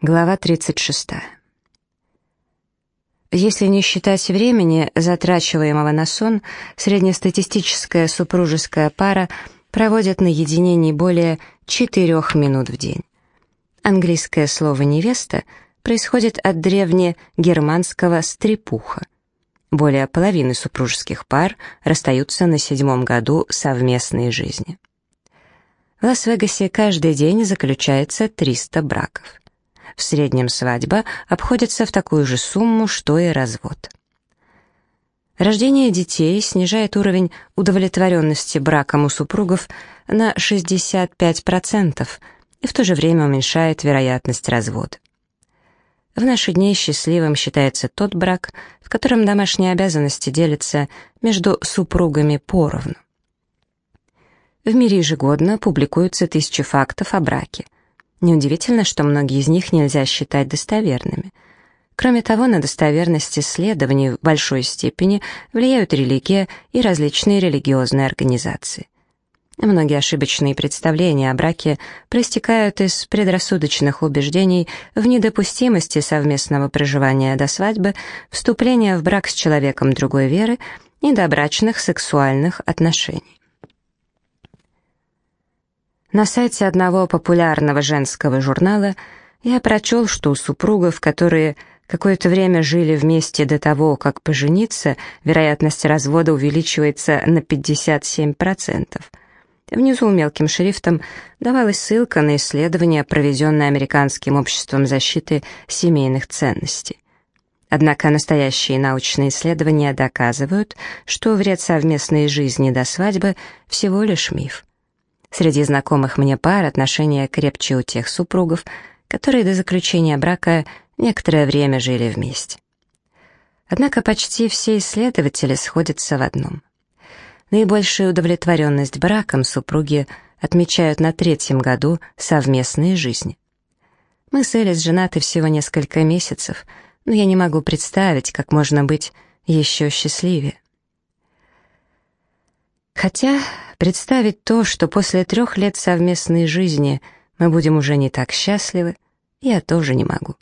Глава 36. Если не считать времени, затрачиваемого на сон, среднестатистическая супружеская пара проводит наедине не более 4 минут в день. Английское слово «невеста» происходит от древнегерманского «стрепуха». Более половины супружеских пар расстаются на седьмом году совместной жизни. В Лас-Вегасе каждый день заключается 300 браков. В среднем свадьба обходится в такую же сумму, что и развод. Рождение детей снижает уровень удовлетворенности браком у супругов на 65% и в то же время уменьшает вероятность развода. В наши дни счастливым считается тот брак, в котором домашние обязанности делятся между супругами поровну. В мире ежегодно публикуются тысячи фактов о браке – Неудивительно, что многие из них нельзя считать достоверными. Кроме того, на достоверность исследований в большой степени влияют религия и различные религиозные организации. Многие ошибочные представления о браке проистекают из предрассудочных убеждений в недопустимости совместного проживания до свадьбы, вступления в брак с человеком другой веры и добрачных сексуальных отношений. На сайте одного популярного женского журнала я прочел, что у супругов, которые какое-то время жили вместе до того, как пожениться, вероятность развода увеличивается на 57%. Внизу мелким шрифтом давалась ссылка на исследование, проведенное Американским обществом защиты семейных ценностей. Однако настоящие научные исследования доказывают, что вред совместной жизни до свадьбы всего лишь миф. Среди знакомых мне пар отношения крепче у тех супругов, которые до заключения брака некоторое время жили вместе. Однако почти все исследователи сходятся в одном. Наибольшую удовлетворенность браком супруги отмечают на третьем году совместной жизни. Мы с Элис женаты всего несколько месяцев, но я не могу представить, как можно быть еще счастливее. Хотя представить то, что после трех лет совместной жизни мы будем уже не так счастливы, я тоже не могу.